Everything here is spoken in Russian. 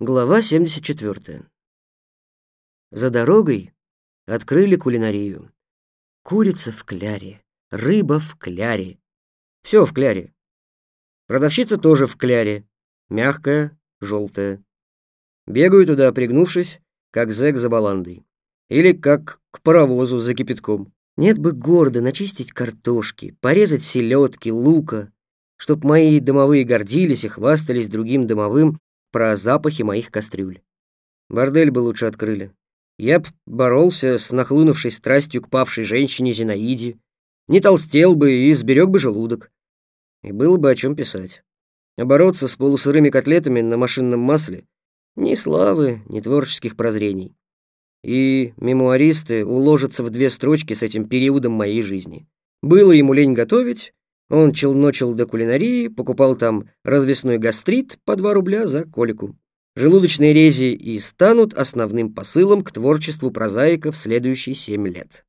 Глава 74. За дорогой открыли кулинарию. Курица в кляре, рыба в кляре. Все в кляре. Продавщица тоже в кляре, мягкая, желтая. Бегаю туда, пригнувшись, как зэк за баландой. Или как к паровозу за кипятком. Нет бы гордо начистить картошки, порезать селедки, лука, чтоб мои домовые гордились и хвастались другим домовым про запахи моих кастрюль. Бордель бы лучше открыли. Я б боролся с нахлынувшей страстью к павшей женщине Зинаиде, не толстел бы и сберег бы желудок. И было бы о чем писать. А бороться с полусырыми котлетами на машинном масле ни славы, ни творческих прозрений. И мемуаристы уложатся в две строчки с этим периодом моей жизни. Было ему лень готовить, он челночил до кулинарии, покупал там развесной гастрит по 2 рубля за колику. Желудочные рези и станут основным посылом к творчеству прозаика в следующие семь лет.